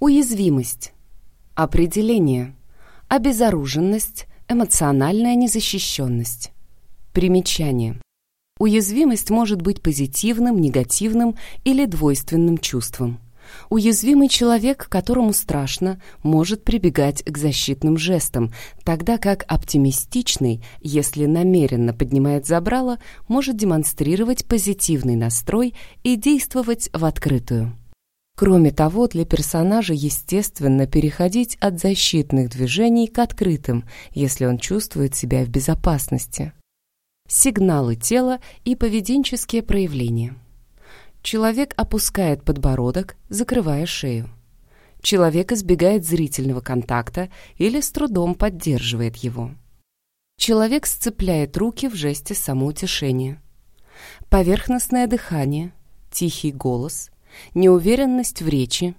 Уязвимость. Определение. Обезоруженность, эмоциональная незащищенность. Примечание. Уязвимость может быть позитивным, негативным или двойственным чувством. Уязвимый человек, которому страшно, может прибегать к защитным жестам, тогда как оптимистичный, если намеренно поднимает забрало, может демонстрировать позитивный настрой и действовать в открытую. Кроме того, для персонажа естественно переходить от защитных движений к открытым, если он чувствует себя в безопасности сигналы тела и поведенческие проявления. Человек опускает подбородок, закрывая шею. Человек избегает зрительного контакта или с трудом поддерживает его. Человек сцепляет руки в жесте самоутешения. Поверхностное дыхание, тихий голос, неуверенность в речи,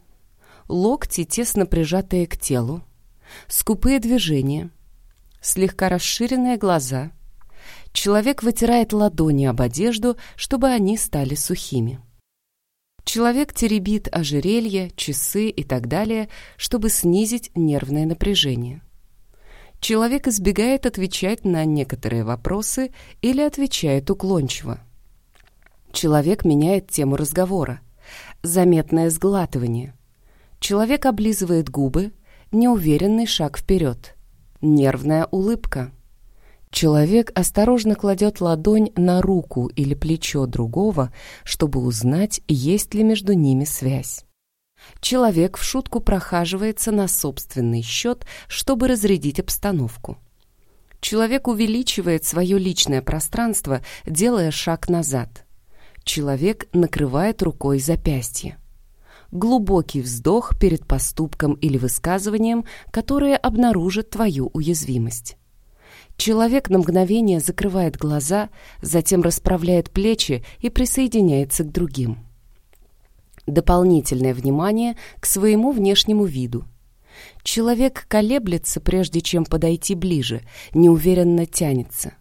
локти, тесно прижатые к телу, скупые движения, слегка расширенные глаза – Человек вытирает ладони об одежду, чтобы они стали сухими. Человек теребит ожерелье, часы и так далее, чтобы снизить нервное напряжение. Человек избегает отвечать на некоторые вопросы или отвечает уклончиво. Человек меняет тему разговора. Заметное сглатывание. Человек облизывает губы, неуверенный шаг вперед. Нервная улыбка. Человек осторожно кладет ладонь на руку или плечо другого, чтобы узнать, есть ли между ними связь. Человек в шутку прохаживается на собственный счет, чтобы разрядить обстановку. Человек увеличивает свое личное пространство, делая шаг назад. Человек накрывает рукой запястье. Глубокий вздох перед поступком или высказыванием, которое обнаружит твою уязвимость. Человек на мгновение закрывает глаза, затем расправляет плечи и присоединяется к другим. Дополнительное внимание к своему внешнему виду. Человек колеблется, прежде чем подойти ближе, неуверенно тянется.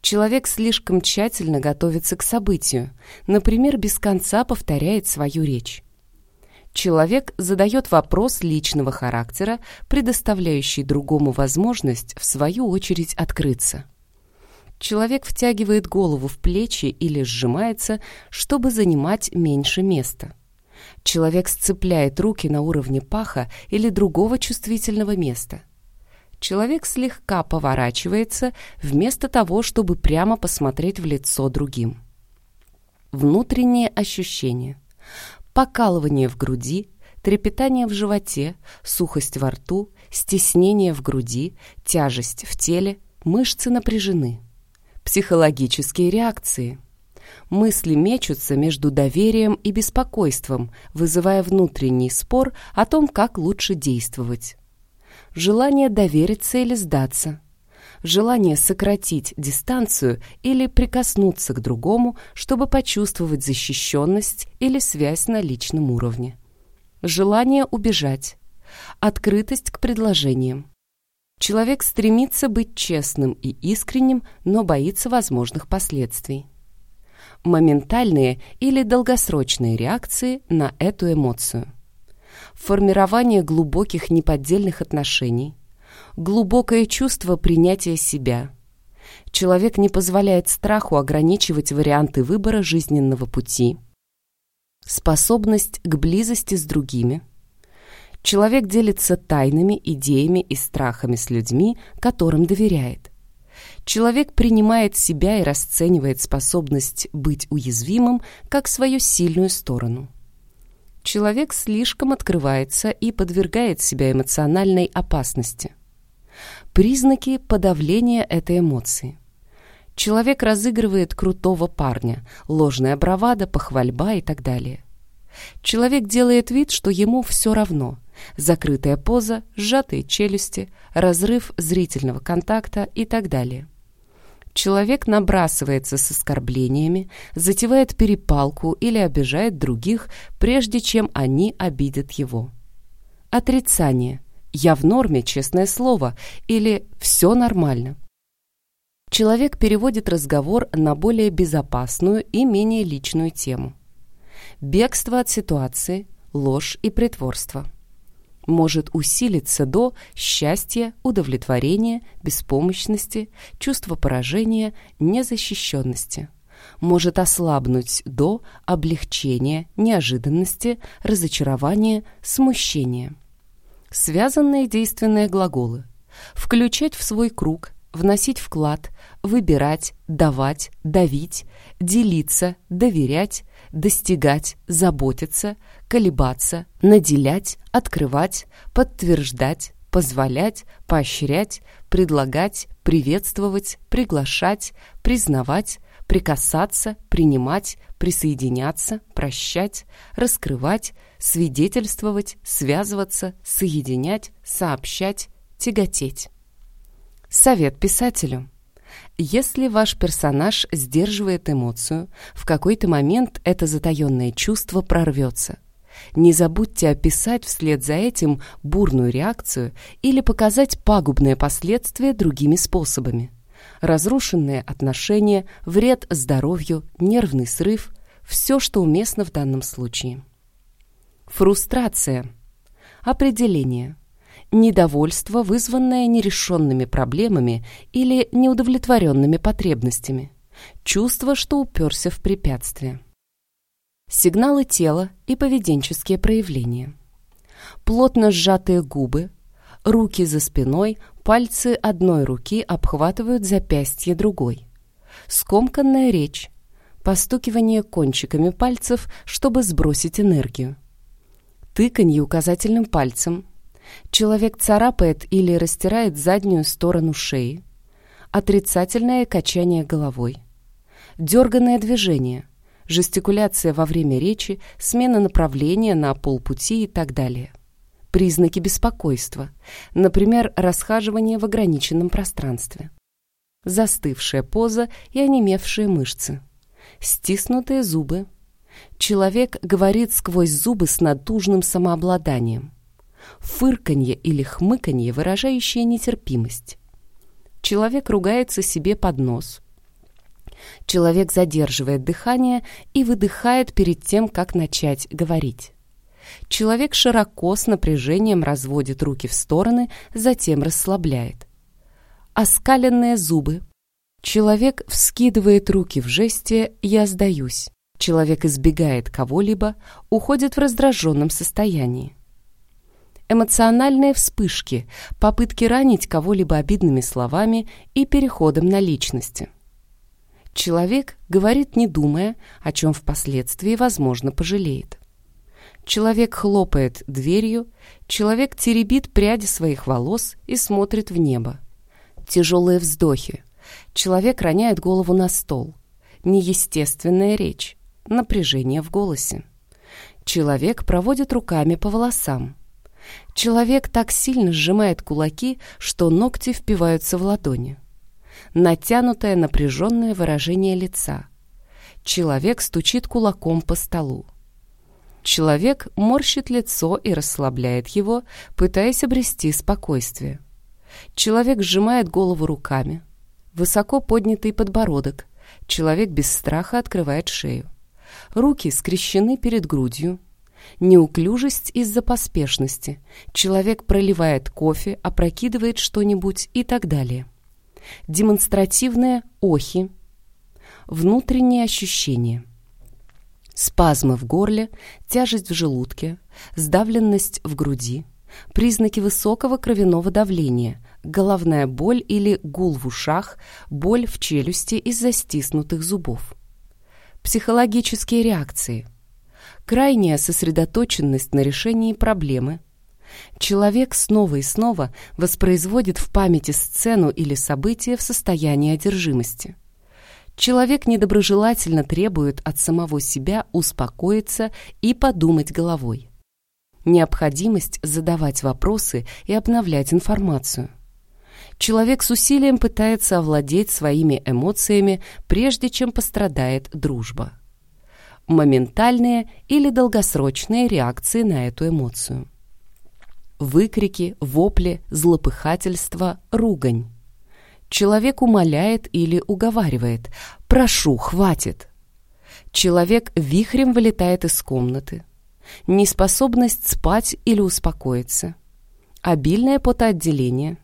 Человек слишком тщательно готовится к событию, например, без конца повторяет свою речь. Человек задает вопрос личного характера, предоставляющий другому возможность, в свою очередь, открыться. Человек втягивает голову в плечи или сжимается, чтобы занимать меньше места. Человек сцепляет руки на уровне паха или другого чувствительного места. Человек слегка поворачивается, вместо того, чтобы прямо посмотреть в лицо другим. Внутренние ощущения – покалывание в груди, трепетание в животе, сухость во рту, стеснение в груди, тяжесть в теле, мышцы напряжены. Психологические реакции. Мысли мечутся между доверием и беспокойством, вызывая внутренний спор о том, как лучше действовать. Желание довериться или сдаться – желание сократить дистанцию или прикоснуться к другому, чтобы почувствовать защищенность или связь на личном уровне. Желание убежать. Открытость к предложениям. Человек стремится быть честным и искренним, но боится возможных последствий. Моментальные или долгосрочные реакции на эту эмоцию. Формирование глубоких неподдельных отношений – глубокое чувство принятия себя. Человек не позволяет страху ограничивать варианты выбора жизненного пути. Способность к близости с другими. Человек делится тайными, идеями и страхами с людьми, которым доверяет. Человек принимает себя и расценивает способность быть уязвимым как свою сильную сторону. Человек слишком открывается и подвергает себя эмоциональной опасности. Признаки подавления этой эмоции. Человек разыгрывает крутого парня, ложная бравада, похвальба и так далее. Человек делает вид, что ему все равно. Закрытая поза, сжатые челюсти, разрыв зрительного контакта и так далее. Человек набрасывается с оскорблениями, затевает перепалку или обижает других, прежде чем они обидят его. Отрицание. «Я в норме, честное слово» или «все нормально». Человек переводит разговор на более безопасную и менее личную тему. Бегство от ситуации, ложь и притворство. Может усилиться до счастья, удовлетворения, беспомощности, чувства поражения, незащищенности. Может ослабнуть до облегчения, неожиданности, разочарования, смущения. Связанные действенные глаголы. Включать в свой круг, вносить вклад, выбирать, давать, давить, делиться, доверять, достигать, заботиться, колебаться, наделять, открывать, подтверждать, позволять, поощрять, предлагать, приветствовать, приглашать, признавать, прикасаться, принимать, присоединяться, прощать, раскрывать, свидетельствовать, связываться, соединять, сообщать, тяготеть. Совет писателю. Если ваш персонаж сдерживает эмоцию, в какой-то момент это затаенное чувство прорвется. Не забудьте описать вслед за этим бурную реакцию или показать пагубные последствия другими способами. Разрушенные отношения, вред здоровью, нервный срыв – все, что уместно в данном случае. Фрустрация. Определение. Недовольство, вызванное нерешенными проблемами или неудовлетворенными потребностями. Чувство, что уперся в препятствие. Сигналы тела и поведенческие проявления. Плотно сжатые губы, руки за спиной, пальцы одной руки обхватывают запястье другой. Скомканная речь, постукивание кончиками пальцев, чтобы сбросить энергию. Тыканье указательным пальцем. Человек царапает или растирает заднюю сторону шеи. Отрицательное качание головой. Дерганное движение – жестикуляция во время речи, смена направления на полпути и так далее. Признаки беспокойства, например, расхаживание в ограниченном пространстве. Застывшая поза и онемевшие мышцы. Стиснутые зубы. Человек говорит сквозь зубы с натужным самообладанием. Фырканье или хмыканье, выражающее нетерпимость. Человек ругается себе под нос, Человек задерживает дыхание и выдыхает перед тем, как начать говорить. Человек широко с напряжением разводит руки в стороны, затем расслабляет. Оскаленные зубы. Человек вскидывает руки в жесте «я сдаюсь». Человек избегает кого-либо, уходит в раздраженном состоянии. Эмоциональные вспышки, попытки ранить кого-либо обидными словами и переходом на личности. Человек говорит не думая, о чем впоследствии, возможно, пожалеет. Человек хлопает дверью, человек теребит пряди своих волос и смотрит в небо. Тяжелые вздохи. Человек роняет голову на стол. Неестественная речь. Напряжение в голосе. Человек проводит руками по волосам. Человек так сильно сжимает кулаки, что ногти впиваются в ладони натянутое напряженное выражение лица. Человек стучит кулаком по столу. Человек морщит лицо и расслабляет его, пытаясь обрести спокойствие. Человек сжимает голову руками. Высоко поднятый подбородок. Человек без страха открывает шею. Руки скрещены перед грудью. Неуклюжесть из-за поспешности. Человек проливает кофе, опрокидывает что-нибудь и так далее демонстративные охи, внутренние ощущения, спазмы в горле, тяжесть в желудке, сдавленность в груди, признаки высокого кровяного давления, головная боль или гул в ушах, боль в челюсти из-за стиснутых зубов. Психологические реакции. Крайняя сосредоточенность на решении проблемы – Человек снова и снова воспроизводит в памяти сцену или событие в состоянии одержимости. Человек недоброжелательно требует от самого себя успокоиться и подумать головой. Необходимость задавать вопросы и обновлять информацию. Человек с усилием пытается овладеть своими эмоциями, прежде чем пострадает дружба. Моментальные или долгосрочные реакции на эту эмоцию выкрики, вопли, злопыхательство, ругань. Человек умоляет или уговаривает «прошу, хватит». Человек вихрем вылетает из комнаты. неспособность спать или успокоиться, обильное потоотделение,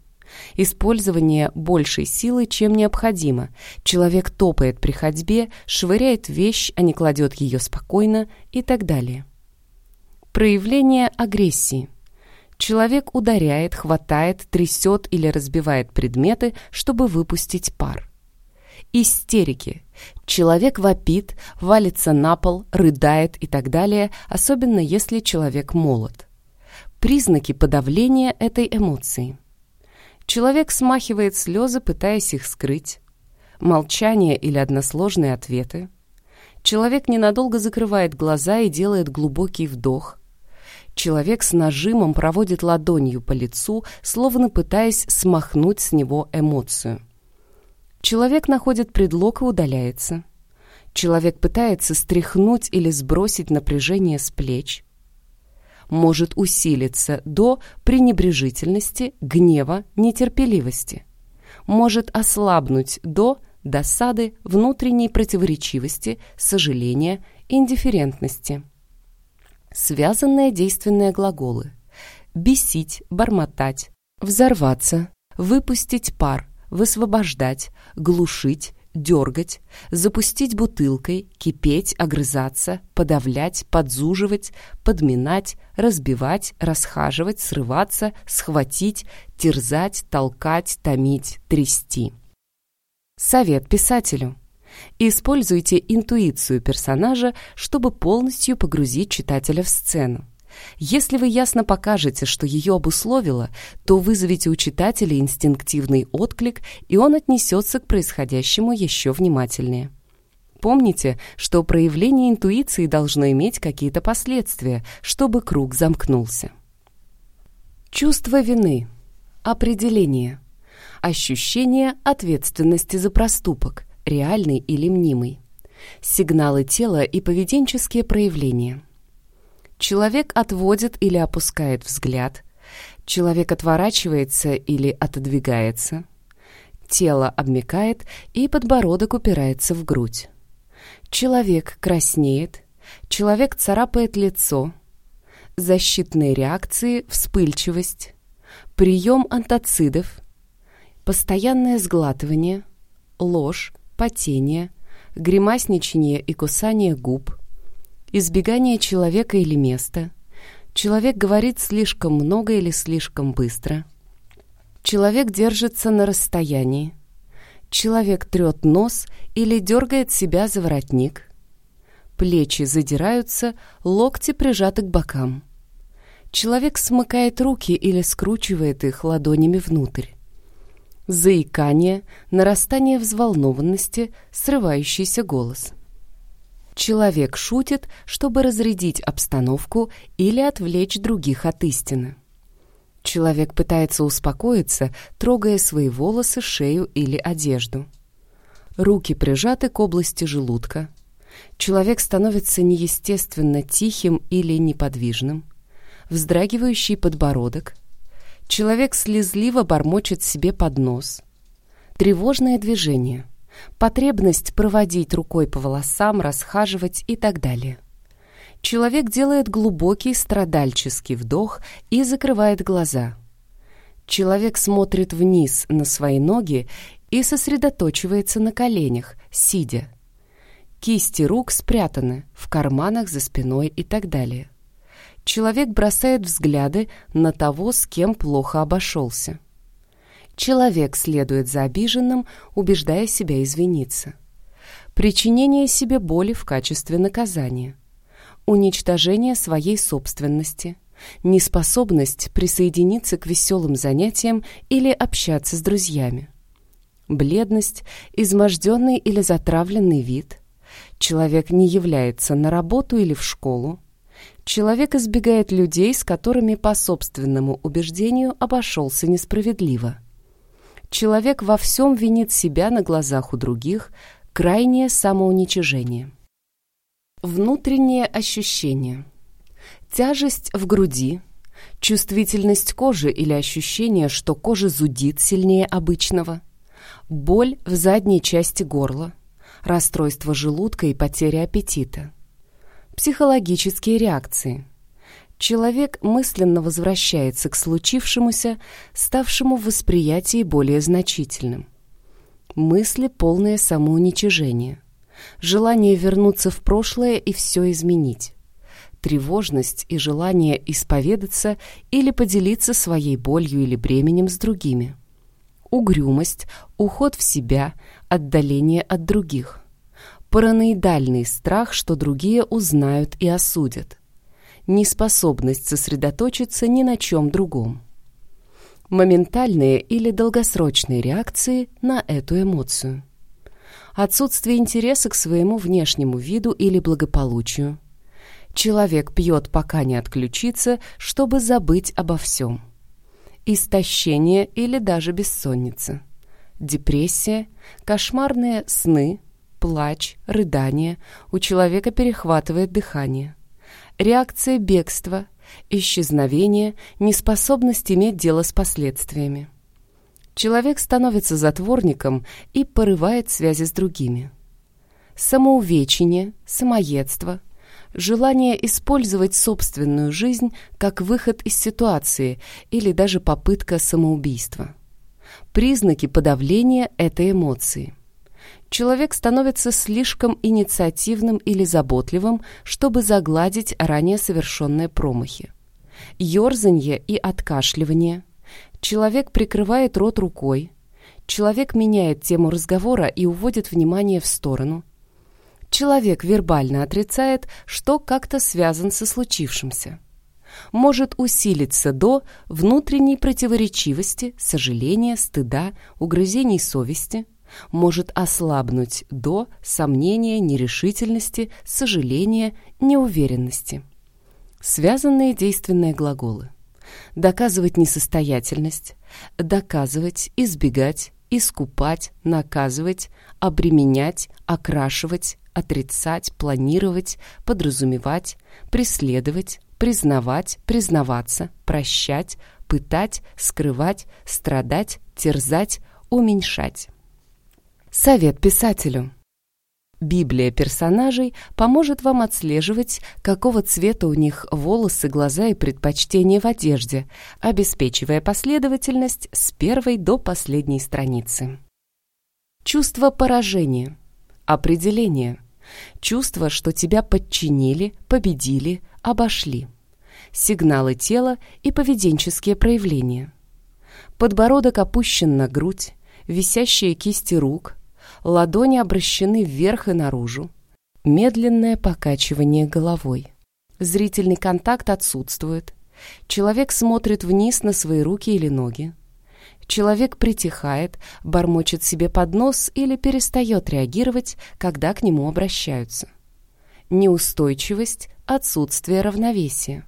использование большей силы, чем необходимо. Человек топает при ходьбе, швыряет вещь, а не кладет ее спокойно и так далее. Проявление агрессии. Человек ударяет, хватает, трясет или разбивает предметы, чтобы выпустить пар. Истерики. Человек вопит, валится на пол, рыдает и так далее, особенно если человек молод. Признаки подавления этой эмоции. Человек смахивает слезы, пытаясь их скрыть. Молчание или односложные ответы. Человек ненадолго закрывает глаза и делает глубокий вдох. Человек с нажимом проводит ладонью по лицу, словно пытаясь смахнуть с него эмоцию. Человек находит предлог и удаляется. Человек пытается стряхнуть или сбросить напряжение с плеч. Может усилиться до пренебрежительности, гнева, нетерпеливости. Может ослабнуть до досады, внутренней противоречивости, сожаления, индифферентности. Связанные действенные глаголы. Бесить, бормотать, взорваться, выпустить пар, высвобождать, глушить, дергать, запустить бутылкой, кипеть, огрызаться, подавлять, подзуживать, подминать, разбивать, расхаживать, срываться, схватить, терзать, толкать, томить, трясти. Совет писателю. Используйте интуицию персонажа, чтобы полностью погрузить читателя в сцену. Если вы ясно покажете, что ее обусловило, то вызовете у читателя инстинктивный отклик, и он отнесется к происходящему еще внимательнее. Помните, что проявление интуиции должно иметь какие-то последствия, чтобы круг замкнулся. Чувство вины. Определение. Ощущение ответственности за проступок, реальный или мнимый. Сигналы тела и поведенческие проявления – Человек отводит или опускает взгляд. Человек отворачивается или отодвигается. Тело обмякает, и подбородок упирается в грудь. Человек краснеет. Человек царапает лицо. Защитные реакции, вспыльчивость. Прием антоцидов. Постоянное сглатывание. Ложь, потение. Гримасничание и кусание губ избегание человека или места. Человек говорит слишком много или слишком быстро. Человек держится на расстоянии. Человек трет нос или дергает себя за воротник. Плечи задираются, локти прижаты к бокам. Человек смыкает руки или скручивает их ладонями внутрь. Заикание, нарастание взволнованности, срывающийся голос – Человек шутит, чтобы разрядить обстановку или отвлечь других от истины. Человек пытается успокоиться, трогая свои волосы, шею или одежду. Руки прижаты к области желудка. Человек становится неестественно тихим или неподвижным. Вздрагивающий подбородок. Человек слезливо бормочет себе под нос. Тревожное движение потребность проводить рукой по волосам, расхаживать и так далее. Человек делает глубокий страдальческий вдох и закрывает глаза. Человек смотрит вниз на свои ноги и сосредоточивается на коленях, сидя. Кисти рук спрятаны в карманах за спиной и так далее. Человек бросает взгляды на того, с кем плохо обошелся. Человек следует за обиженным, убеждая себя извиниться. Причинение себе боли в качестве наказания. Уничтожение своей собственности. Неспособность присоединиться к веселым занятиям или общаться с друзьями. Бледность, изможденный или затравленный вид. Человек не является на работу или в школу. Человек избегает людей, с которыми по собственному убеждению обошелся несправедливо. Человек во всем винит себя на глазах у других, крайнее самоуничижение. Внутреннее ощущение. Тяжесть в груди, чувствительность кожи или ощущение, что кожа зудит сильнее обычного, боль в задней части горла, расстройство желудка и потеря аппетита, психологические реакции – Человек мысленно возвращается к случившемуся, ставшему в восприятии более значительным. Мысли полное самоуничижение. Желание вернуться в прошлое и все изменить. Тревожность и желание исповедаться или поделиться своей болью или бременем с другими. Угрюмость, уход в себя, отдаление от других. Параноидальный страх, что другие узнают и осудят неспособность сосредоточиться ни на чем другом. Моментальные или долгосрочные реакции на эту эмоцию. Отсутствие интереса к своему внешнему виду или благополучию. Человек пьет, пока не отключится, чтобы забыть обо всем. Истощение или даже бессонница. Депрессия, кошмарные сны, плач, рыдание, у человека перехватывает дыхание реакция бегства, исчезновение, неспособность иметь дело с последствиями. Человек становится затворником и порывает связи с другими. Самоувечение, самоедство, желание использовать собственную жизнь как выход из ситуации или даже попытка самоубийства. Признаки подавления этой эмоции – человек становится слишком инициативным или заботливым, чтобы загладить ранее совершенные промахи. Ёрзанье и откашливание. Человек прикрывает рот рукой. Человек меняет тему разговора и уводит внимание в сторону. Человек вербально отрицает, что как-то связан со случившимся. Может усилиться до внутренней противоречивости, сожаления, стыда, угрызений совести – может ослабнуть до сомнения, нерешительности, сожаления, неуверенности. Связанные действенные глаголы. Доказывать несостоятельность, доказывать, избегать, искупать, наказывать, обременять, окрашивать, отрицать, планировать, подразумевать, преследовать, признавать, признаваться, прощать, пытать, скрывать, страдать, терзать, уменьшать. Совет писателю. Библия персонажей поможет вам отслеживать, какого цвета у них волосы, глаза и предпочтения в одежде, обеспечивая последовательность с первой до последней страницы. Чувство поражения. Определение. Чувство, что тебя подчинили, победили, обошли. Сигналы тела и поведенческие проявления. Подбородок опущен на грудь, висящие кисти рук – ладони обращены вверх и наружу. Медленное покачивание головой. Зрительный контакт отсутствует. Человек смотрит вниз на свои руки или ноги. Человек притихает, бормочет себе под нос или перестает реагировать, когда к нему обращаются. Неустойчивость, отсутствие равновесия.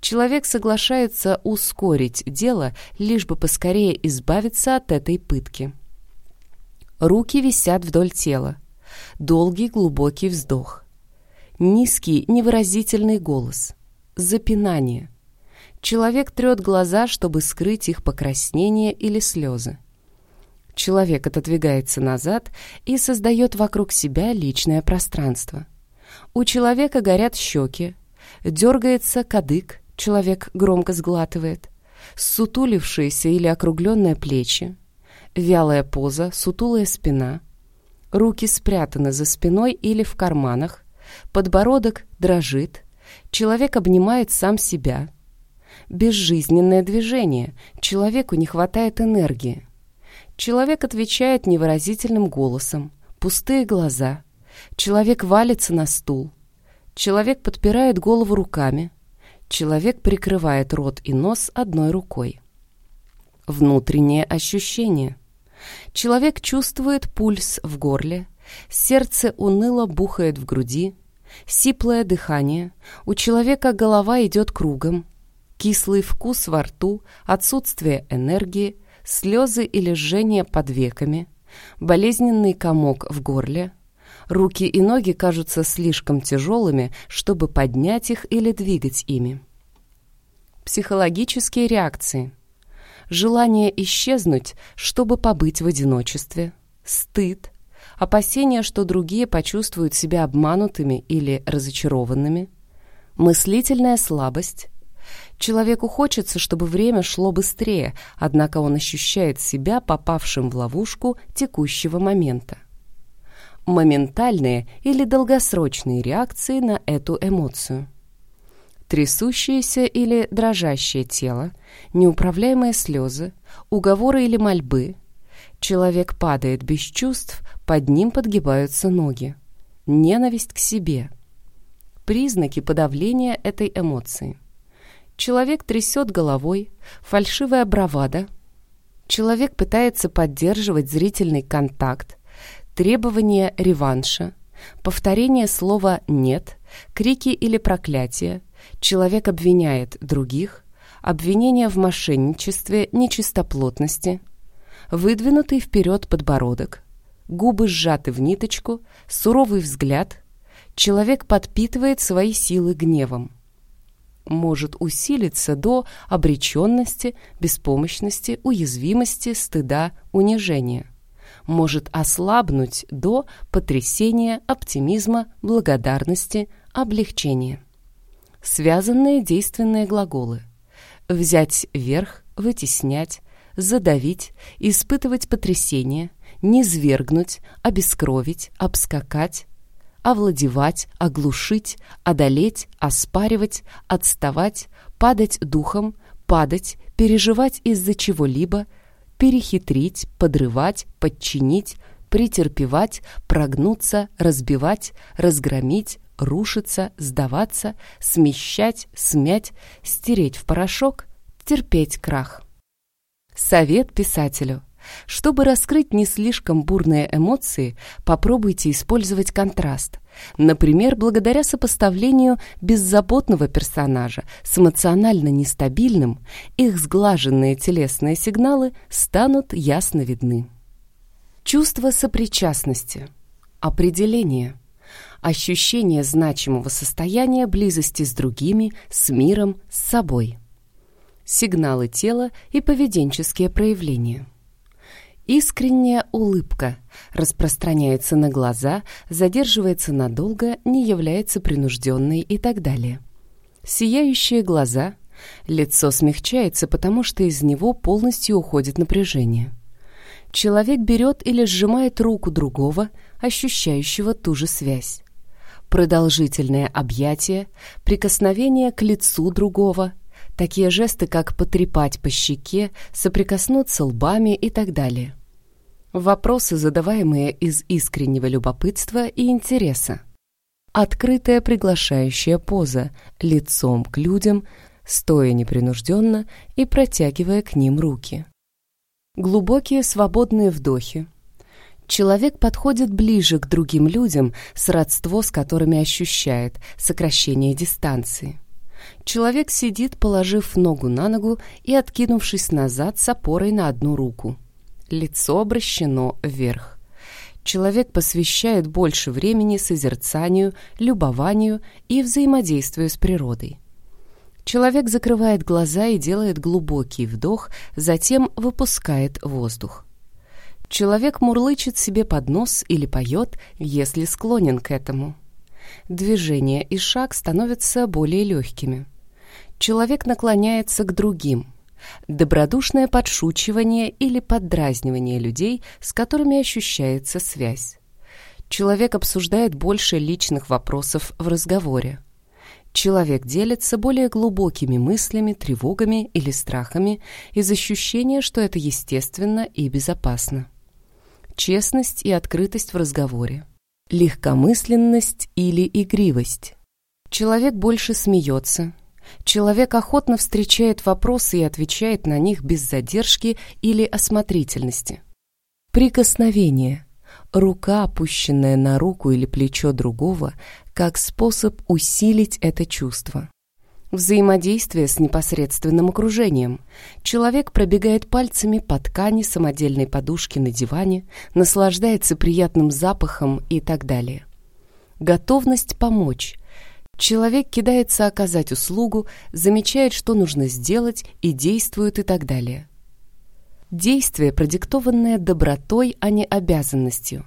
Человек соглашается ускорить дело, лишь бы поскорее избавиться от этой пытки. Руки висят вдоль тела. Долгий глубокий вздох. Низкий невыразительный голос. Запинание. Человек трет глаза, чтобы скрыть их покраснение или слезы. Человек отодвигается назад и создает вокруг себя личное пространство. У человека горят щеки, дергается кадык, человек громко сглатывает, сутулившиеся или округленные плечи, Вялая поза, сутулая спина. Руки спрятаны за спиной или в карманах. Подбородок дрожит. Человек обнимает сам себя. Безжизненное движение. Человеку не хватает энергии. Человек отвечает невыразительным голосом. Пустые глаза. Человек валится на стул. Человек подпирает голову руками. Человек прикрывает рот и нос одной рукой. Внутреннее ощущение – Человек чувствует пульс в горле, сердце уныло бухает в груди, сиплое дыхание, у человека голова идет кругом, кислый вкус во рту, отсутствие энергии, слезы или жжение под веками, болезненный комок в горле, руки и ноги кажутся слишком тяжелыми, чтобы поднять их или двигать ими. Психологические реакции – желание исчезнуть, чтобы побыть в одиночестве, стыд, опасение, что другие почувствуют себя обманутыми или разочарованными, мыслительная слабость, Человеку хочется, чтобы время шло быстрее, однако он ощущает себя попавшим в ловушку текущего момента. Моментальные или долгосрочные реакции на эту эмоцию. Трясущееся или дрожащее тело, неуправляемые слезы, уговоры или мольбы. Человек падает без чувств, под ним подгибаются ноги. Ненависть к себе. Признаки подавления этой эмоции. Человек трясет головой, фальшивая бравада. Человек пытается поддерживать зрительный контакт, требование реванша, повторение слова «нет», крики или проклятия. Человек обвиняет других, обвинение в мошенничестве, нечистоплотности, выдвинутый вперед подбородок, губы сжаты в ниточку, суровый взгляд. Человек подпитывает свои силы гневом может усилиться до обреченности, беспомощности, уязвимости, стыда, унижения. Может ослабнуть до потрясения, оптимизма, благодарности, облегчения. Связанные действенные глаголы. Взять верх, вытеснять, задавить, испытывать потрясение, низвергнуть, обескровить, обскакать, овладевать, оглушить, одолеть, оспаривать, отставать, падать духом, падать, переживать из-за чего-либо, перехитрить, подрывать, подчинить, претерпевать, прогнуться, разбивать, разгромить, рушиться, сдаваться, смещать, смять, стереть в порошок, терпеть крах. Совет писателю. Чтобы раскрыть не слишком бурные эмоции, попробуйте использовать контраст. Например, благодаря сопоставлению беззаботного персонажа с эмоционально нестабильным, их сглаженные телесные сигналы станут ясно видны. Чувство сопричастности. Определение. Ощущение значимого состояния близости с другими, с миром, с собой. Сигналы тела и поведенческие проявления. Искренняя улыбка распространяется на глаза, задерживается надолго, не является принужденной и так далее. Сияющие глаза, лицо смягчается, потому что из него полностью уходит напряжение. Человек берет или сжимает руку другого, ощущающего ту же связь. Продолжительное объятие, прикосновение к лицу другого – Такие жесты, как потрепать по щеке, соприкоснуться лбами и так далее. Вопросы, задаваемые из искреннего любопытства и интереса. Открытая приглашающая поза, лицом к людям, стоя непринужденно и протягивая к ним руки. Глубокие свободные вдохи. Человек подходит ближе к другим людям, сродство с которыми ощущает, сокращение дистанции. Человек сидит, положив ногу на ногу и откинувшись назад с опорой на одну руку. Лицо обращено вверх. Человек посвящает больше времени созерцанию, любованию и взаимодействию с природой. Человек закрывает глаза и делает глубокий вдох, затем выпускает воздух. Человек мурлычет себе под нос или поет, если склонен к этому. Движение и шаг становятся более легкими. Человек наклоняется к другим. Добродушное подшучивание или поддразнивание людей, с которыми ощущается связь. Человек обсуждает больше личных вопросов в разговоре. Человек делится более глубокими мыслями, тревогами или страхами из ощущения, что это естественно и безопасно. Честность и открытость в разговоре. Легкомысленность или игривость. Человек больше смеется. Человек охотно встречает вопросы и отвечает на них без задержки или осмотрительности. Прикосновение. Рука, опущенная на руку или плечо другого, как способ усилить это чувство. Взаимодействие с непосредственным окружением. Человек пробегает пальцами по ткани самодельной подушки на диване, наслаждается приятным запахом и так далее. Готовность помочь. Человек кидается оказать услугу, замечает, что нужно сделать и действует и так далее. Действие, продиктованное добротой, а не обязанностью.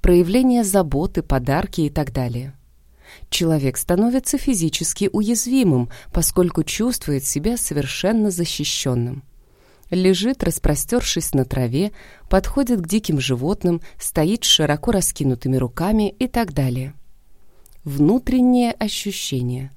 Проявление заботы, подарки и так далее. Человек становится физически уязвимым, поскольку чувствует себя совершенно защищенным. Лежит, распростершись на траве, подходит к диким животным, стоит с широко раскинутыми руками и так далее. Внутренние ощущения.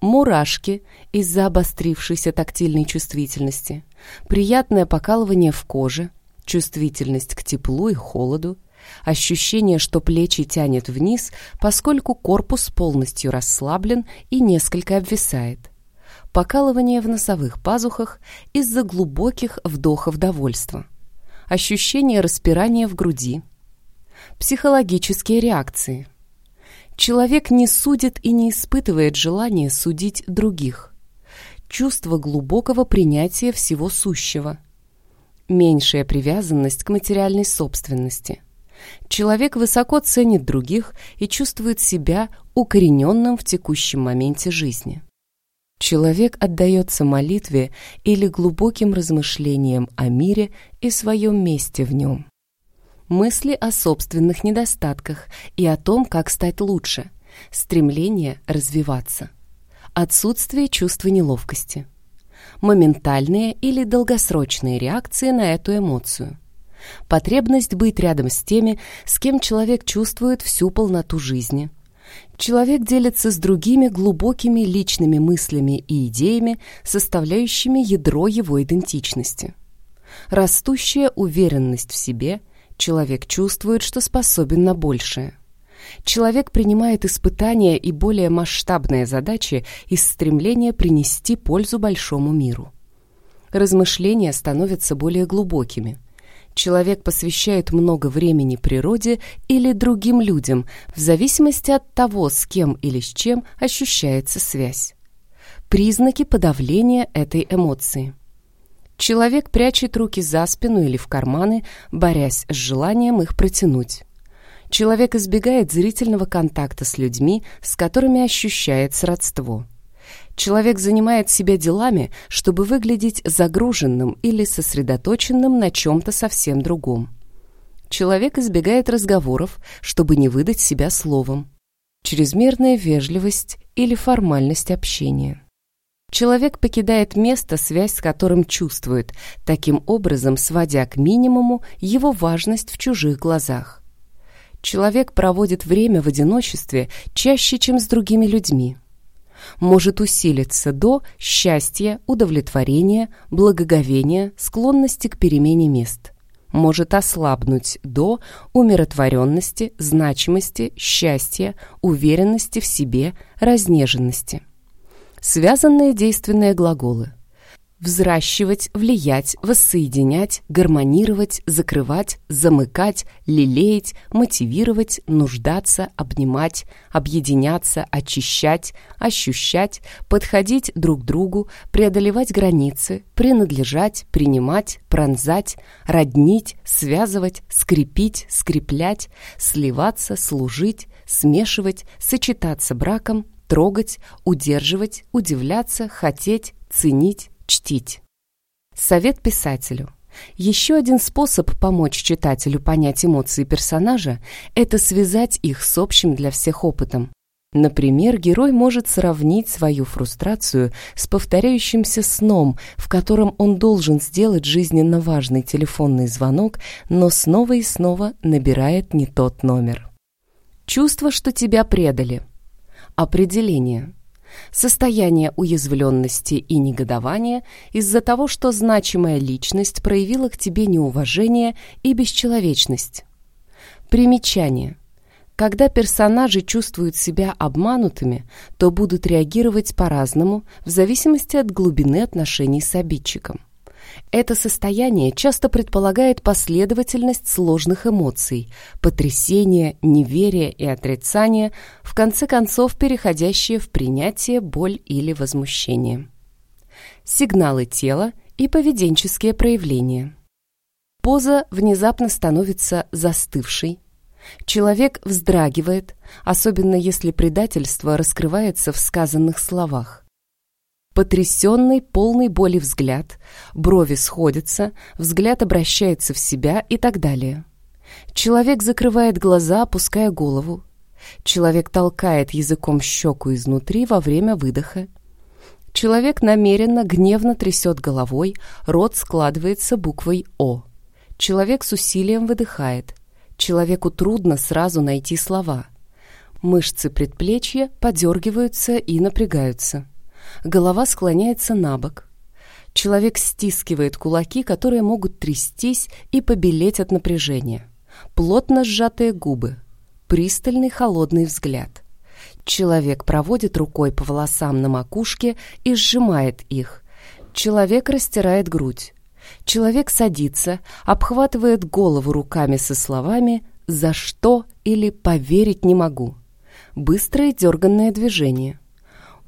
Мурашки из-за обострившейся тактильной чувствительности, приятное покалывание в коже, чувствительность к теплу и холоду, ощущение, что плечи тянет вниз, поскольку корпус полностью расслаблен и несколько обвисает – покалывание в носовых пазухах из-за глубоких вдохов довольства, ощущение распирания в груди, психологические реакции. Человек не судит и не испытывает желания судить других, чувство глубокого принятия всего сущего, меньшая привязанность к материальной собственности. Человек высоко ценит других и чувствует себя укорененным в текущем моменте жизни. Человек отдается молитве или глубоким размышлениям о мире и своем месте в нем. Мысли о собственных недостатках и о том, как стать лучше, стремление развиваться, отсутствие чувства неловкости, моментальные или долгосрочные реакции на эту эмоцию, потребность быть рядом с теми, с кем человек чувствует всю полноту жизни – Человек делится с другими глубокими личными мыслями и идеями, составляющими ядро его идентичности. Растущая уверенность в себе, человек чувствует, что способен на большее. Человек принимает испытания и более масштабные задачи из стремления принести пользу большому миру. Размышления становятся более глубокими – человек посвящает много времени природе или другим людям, в зависимости от того, с кем или с чем ощущается связь. Признаки подавления этой эмоции. Человек прячет руки за спину или в карманы, борясь с желанием их протянуть. Человек избегает зрительного контакта с людьми, с которыми ощущает сродство. Человек занимает себя делами, чтобы выглядеть загруженным или сосредоточенным на чем-то совсем другом. Человек избегает разговоров, чтобы не выдать себя словом. Чрезмерная вежливость или формальность общения. Человек покидает место, связь с которым чувствует, таким образом сводя к минимуму его важность в чужих глазах. Человек проводит время в одиночестве чаще, чем с другими людьми может усилиться до счастья, удовлетворения, благоговения, склонности к перемене мест. Может ослабнуть до умиротворенности, значимости, счастья, уверенности в себе, разнеженности. Связанные действенные глаголы – взращивать, влиять, воссоединять, гармонировать, закрывать, замыкать, лелеять, мотивировать, нуждаться, обнимать, объединяться, очищать, ощущать, подходить друг другу, преодолевать границы, принадлежать, принимать, пронзать, роднить, связывать, скрепить, скреплять, сливаться, служить, смешивать, сочетаться браком, трогать, удерживать, удивляться, хотеть, ценить, чтить. Совет писателю. Еще один способ помочь читателю понять эмоции персонажа – это связать их с общим для всех опытом. Например, герой может сравнить свою фрустрацию с повторяющимся сном, в котором он должен сделать жизненно важный телефонный звонок, но снова и снова набирает не тот номер. Чувство, что тебя предали. Определение состояние уязвленности и негодования из-за того, что значимая личность проявила к тебе неуважение и бесчеловечность. Примечание. Когда персонажи чувствуют себя обманутыми, то будут реагировать по-разному в зависимости от глубины отношений с обидчиком. Это состояние часто предполагает последовательность сложных эмоций, потрясение, неверие и отрицание, в конце концов переходящие в принятие, боль или возмущение. Сигналы тела и поведенческие проявления. Поза внезапно становится застывшей. Человек вздрагивает, особенно если предательство раскрывается в сказанных словах потрясенный, полный боли взгляд, брови сходятся, взгляд обращается в себя и так далее. Человек закрывает глаза, опуская голову. Человек толкает языком щеку изнутри во время выдоха. Человек намеренно гневно трясет головой, рот складывается буквой «О». Человек с усилием выдыхает. Человеку трудно сразу найти слова. Мышцы предплечья подергиваются и напрягаются. Голова склоняется на бок. Человек стискивает кулаки, которые могут трястись и побелеть от напряжения. Плотно сжатые губы. Пристальный холодный взгляд. Человек проводит рукой по волосам на макушке и сжимает их. Человек растирает грудь. Человек садится, обхватывает голову руками со словами «за что» или «поверить не могу». Быстрое дерганное движение.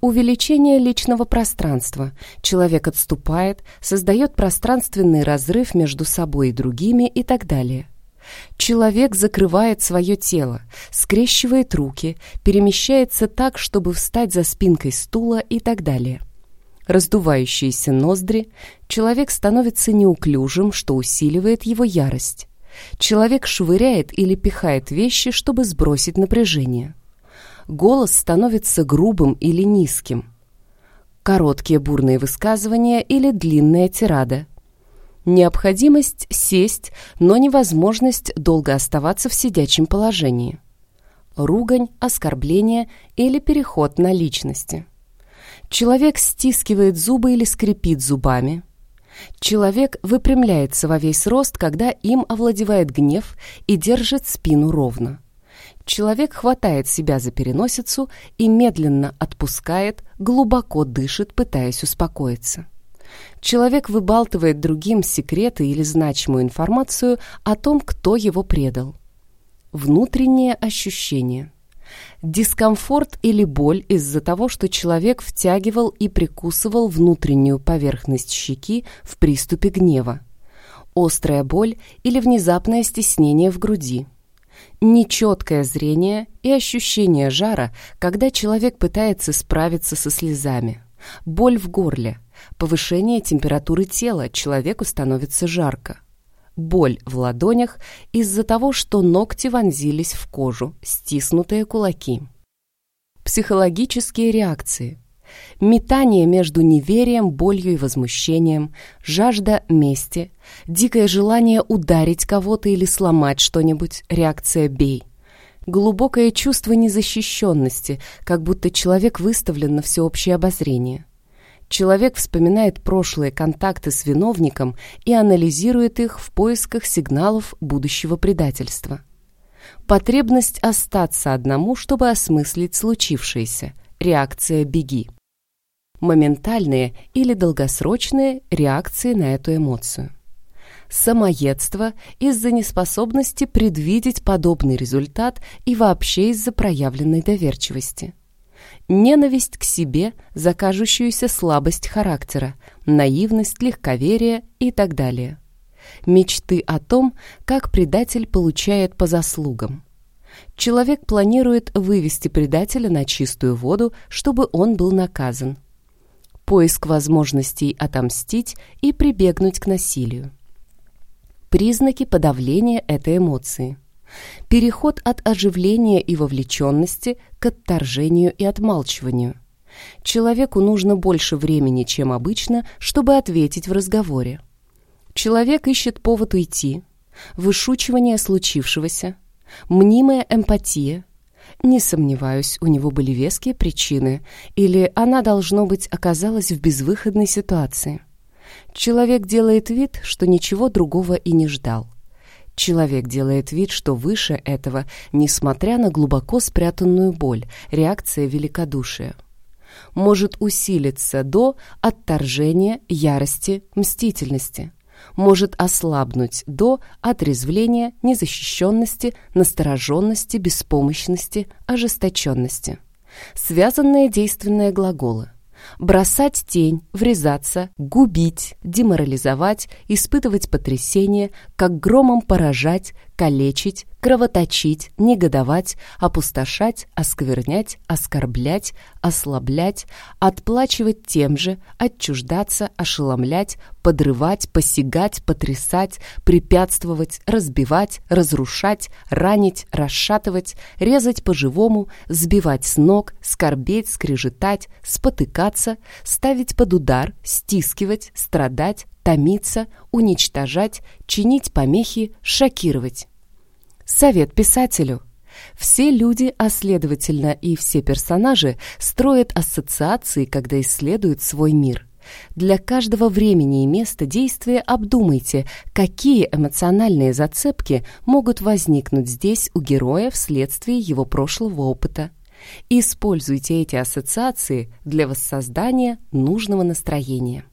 Увеличение личного пространства. Человек отступает, создает пространственный разрыв между собой и другими и так далее. Человек закрывает свое тело, скрещивает руки, перемещается так, чтобы встать за спинкой стула и так далее раздувающиеся ноздри, человек становится неуклюжим, что усиливает его ярость. Человек швыряет или пихает вещи, чтобы сбросить напряжение. Голос становится грубым или низким. Короткие бурные высказывания или длинная тирада. Необходимость сесть, но невозможность долго оставаться в сидячем положении. Ругань, оскорбление или переход на личности. Человек стискивает зубы или скрипит зубами. Человек выпрямляется во весь рост, когда им овладевает гнев и держит спину ровно. Человек хватает себя за переносицу и медленно отпускает, глубоко дышит, пытаясь успокоиться. Человек выбалтывает другим секреты или значимую информацию о том, кто его предал. Внутреннее ощущение – Дискомфорт или боль из-за того, что человек втягивал и прикусывал внутреннюю поверхность щеки в приступе гнева. Острая боль или внезапное стеснение в груди. Нечеткое зрение и ощущение жара, когда человек пытается справиться со слезами. Боль в горле. Повышение температуры тела, человеку становится жарко боль в ладонях из-за того, что ногти вонзились в кожу, стиснутые кулаки. Психологические реакции. Метание между неверием, болью и возмущением, жажда мести, дикое желание ударить кого-то или сломать что-нибудь, реакция «бей». Глубокое чувство незащищенности, как будто человек выставлен на всеобщее обозрение. Человек вспоминает прошлые контакты с виновником и анализирует их в поисках сигналов будущего предательства. Потребность остаться одному, чтобы осмыслить случившееся. Реакция «беги». Моментальные или долгосрочные реакции на эту эмоцию. Самоедство из-за неспособности предвидеть подобный результат и вообще из-за проявленной доверчивости – ненависть к себе за кажущуюся слабость характера, наивность, легковерие и так далее. Мечты о том, как предатель получает по заслугам. Человек планирует вывести предателя на чистую воду, чтобы он был наказан. Поиск возможностей отомстить и прибегнуть к насилию. Признаки подавления этой эмоции – Переход от оживления и вовлеченности к отторжению и отмалчиванию. Человеку нужно больше времени, чем обычно, чтобы ответить в разговоре. Человек ищет повод уйти, вышучивание случившегося, мнимая эмпатия. Не сомневаюсь, у него были веские причины, или она, должно быть, оказалась в безвыходной ситуации. Человек делает вид, что ничего другого и не ждал. Человек делает вид, что выше этого, несмотря на глубоко спрятанную боль, реакция великодушия. Может усилиться до отторжения, ярости, мстительности. Может ослабнуть до отрезвления, незащищенности, настороженности, беспомощности, ожесточенности. Связанные действенные глаголы – бросать тень, врезаться, губить, деморализовать, испытывать потрясение, как громом поражать, калечить, кровоточить, негодовать, опустошать, осквернять, оскорблять, ослаблять, отплачивать тем же, отчуждаться, ошеломлять, подрывать, посягать, потрясать, препятствовать, разбивать, разрушать, ранить, расшатывать, резать по-живому, сбивать с ног, скорбеть, скрежетать, спотыкаться, ставить под удар, стискивать, страдать, томиться, уничтожать, чинить помехи, шокировать. Совет писателю. Все люди, а следовательно и все персонажи, строят ассоциации, когда исследуют свой мир. Для каждого времени и места действия обдумайте, какие эмоциональные зацепки могут возникнуть здесь у героя вследствие его прошлого опыта. Используйте эти ассоциации для воссоздания нужного настроения.